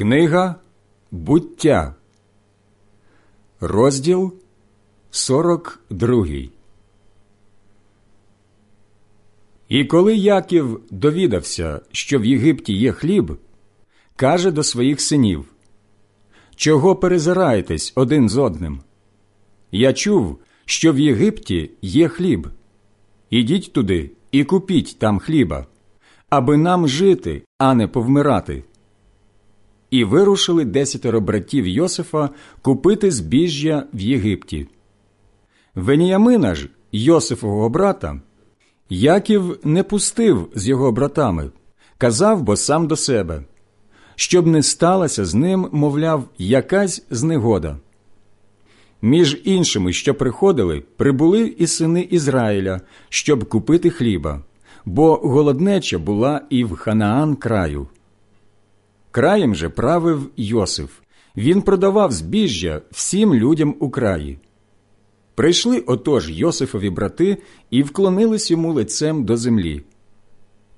Книга буття, розділ 42 І коли Яків довідався, що в Єгипті є хліб, каже до своїх синів Чого перезираєтесь один з одним? Я чув, що в Єгипті є хліб. Ідіть туди і купіть там хліба, аби нам жити, а не повмирати. І вирушили десятеро братів Йосифа купити збіжжя в Єгипті. Веніямина ж, Йосифового брата, Яків не пустив з його братами, казав бо сам до себе, щоб не сталася з ним, мовляв, якась знегода. Між іншими, що приходили, прибули і сини Ізраїля, щоб купити хліба, бо голоднеча була і в Ханаан краю. Краєм же правив Йосиф. Він продавав збіжжя всім людям у краї. Прийшли отож Йосифові брати і вклонились йому лицем до землі.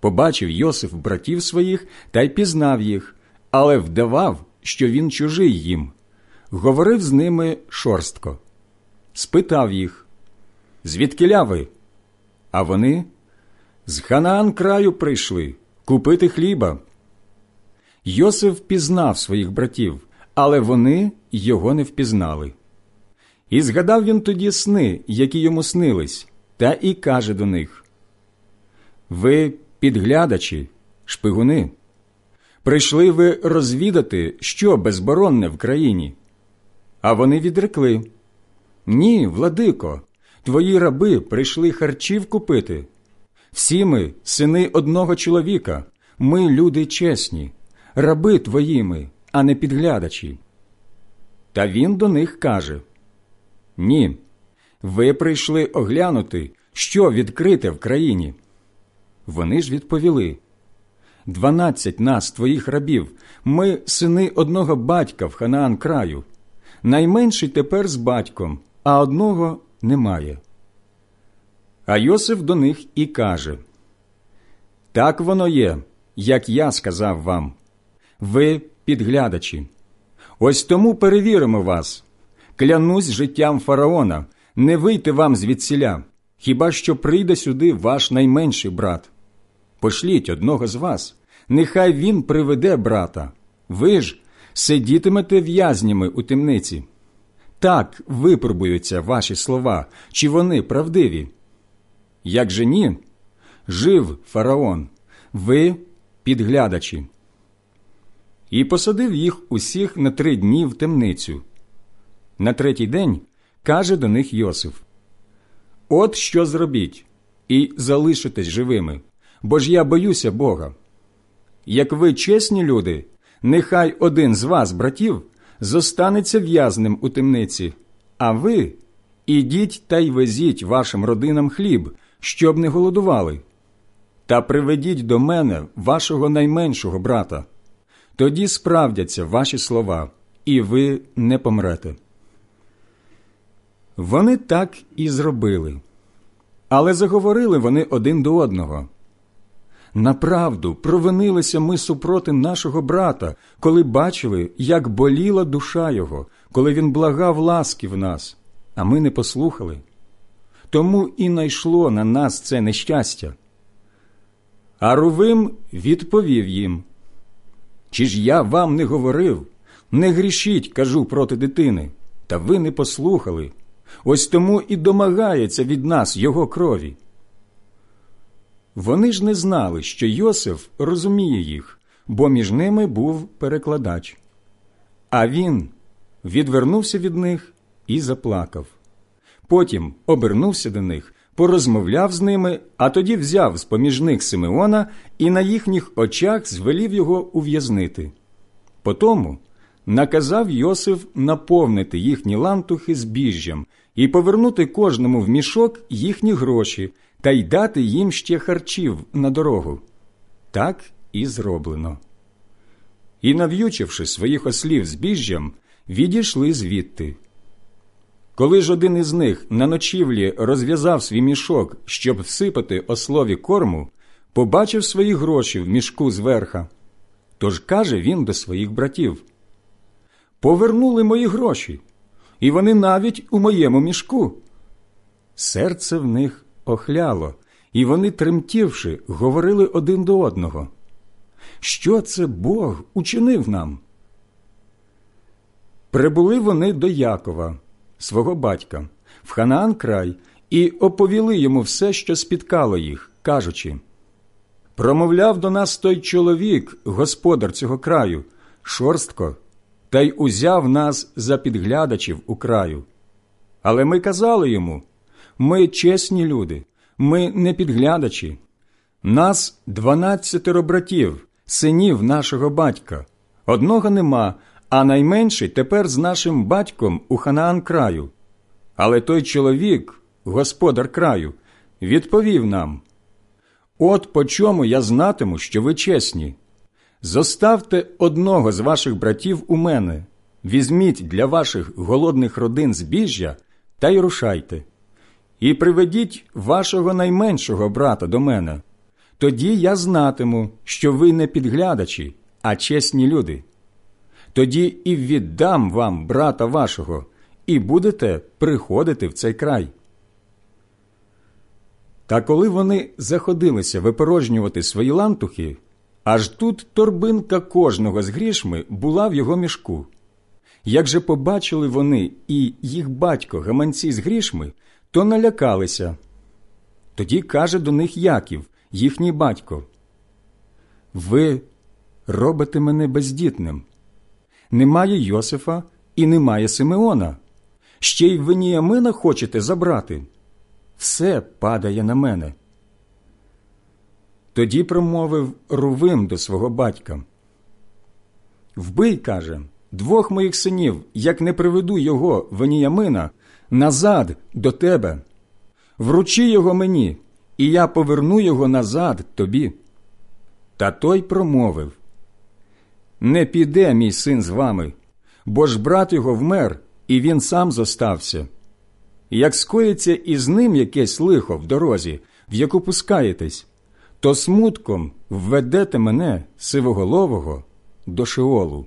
Побачив Йосиф братів своїх та й пізнав їх, але вдавав, що він чужий їм. Говорив з ними шорстко. Спитав їх, звідкиля ви? А вони з Ханаан краю прийшли купити хліба. Йосиф пізнав своїх братів, але вони його не впізнали. І згадав він тоді сни, які йому снились, та і каже до них Ви підглядачі, шпигуни, прийшли ви розвідати, що безборонне в країні. А вони відрекли Ні, владико, твої раби прийшли харчів купити. Всі ми, сини одного чоловіка, ми люди чесні раби твоїми, а не підглядачі. Та він до них каже Ні, ви прийшли оглянути, що відкрите в країні. Вони ж відповіли Дванадцять нас, твоїх рабів, ми сини одного батька в Ханаан краю. Найменший тепер з батьком, а одного немає. А Йосиф до них і каже Так воно є, як я сказав вам ви підглядачі. Ось тому перевіримо вас. Клянусь життям фараона, не вийти вам звідсіля, хіба що прийде сюди ваш найменший брат. Пошліть одного з вас, нехай він приведе брата. Ви ж сидітимете в'язнями у темниці. Так випробуються ваші слова, чи вони правдиві. Як же ні, жив фараон, ви підглядачі і посадив їх усіх на три дні в темницю. На третій день каже до них Йосиф От що зробіть, і залишитесь живими, бо ж я боюся Бога. Як ви чесні люди, нехай один з вас, братів, зостанеться в'язним у темниці, а ви ідіть та й везіть вашим родинам хліб, щоб не голодували, та приведіть до мене вашого найменшого брата тоді справдяться ваші слова, і ви не помрете. Вони так і зробили, але заговорили вони один до одного. Направду провинилися ми супроти нашого брата, коли бачили, як боліла душа його, коли він благав ласки в нас, а ми не послухали. Тому і найшло на нас це нещастя. А Рувим відповів їм чи ж я вам не говорив? Не грішіть, кажу проти дитини, та ви не послухали. Ось тому і домагається від нас його крові. Вони ж не знали, що Йосиф розуміє їх, бо між ними був перекладач. А він відвернувся від них і заплакав. Потім обернувся до них порозмовляв з ними, а тоді взяв з поміж них Симеона і на їхніх очах звелів його ув'язнити. Потому наказав Йосиф наповнити їхні лантухи збіжжям і повернути кожному в мішок їхні гроші та й дати їм ще харчів на дорогу. Так і зроблено. І, нав'ючивши своїх ослів збіжжям, відійшли звідти. Коли ж один із них на ночівлі розв'язав свій мішок, щоб всипати ослові корму, побачив свої гроші в мішку зверха. Тож каже він до своїх братів Повернули мої гроші, і вони навіть у моєму мішку. Серце в них охляло, і вони, тремтівши, говорили один до одного. Що це Бог учинив нам? Прибули вони до Якова, свого батька, в Ханаан край, і оповіли йому все, що спіткало їх, кажучи Промовляв до нас той чоловік, господар цього краю, шорстко, та й узяв нас за підглядачів у краю. Але ми казали йому ми чесні люди, ми не підглядачі. Нас дванадцятеро братів, синів нашого батька. Одного нема, а найменший тепер з нашим батьком у Ханаан краю. Але той чоловік, господар краю, відповів нам От по чому я знатиму, що ви чесні. Зоставте одного з ваших братів у мене, візьміть для ваших голодних родин збіжжя та й рушайте, і приведіть вашого найменшого брата до мене. Тоді я знатиму, що ви не підглядачі, а чесні люди. Тоді і віддам вам брата вашого, і будете приходити в цей край. Та коли вони заходилися випорожнювати свої лантухи, аж тут торбинка кожного з грішми була в його мішку. Як же побачили вони і їх батько гаманці з грішми, то налякалися. Тоді каже до них Яків, їхній батько: Ви робите мене бездітним. Немає Йосифа і немає Симеона. Ще й Веніамина хочете забрати все падає на мене. Тоді промовив Рувим до свого батька. Вбий, каже, двох моїх синів, як не приведу його Веніямина, назад до тебе. Вручи його мені, і я поверну його назад тобі. Та той промовив Не піде мій син з вами, бо ж брат його вмер, і він сам зостався як скоїться із ним якесь лихо в дорозі, в яку пускаєтесь, то смутком введете мене, сивоголового, до Шеолу.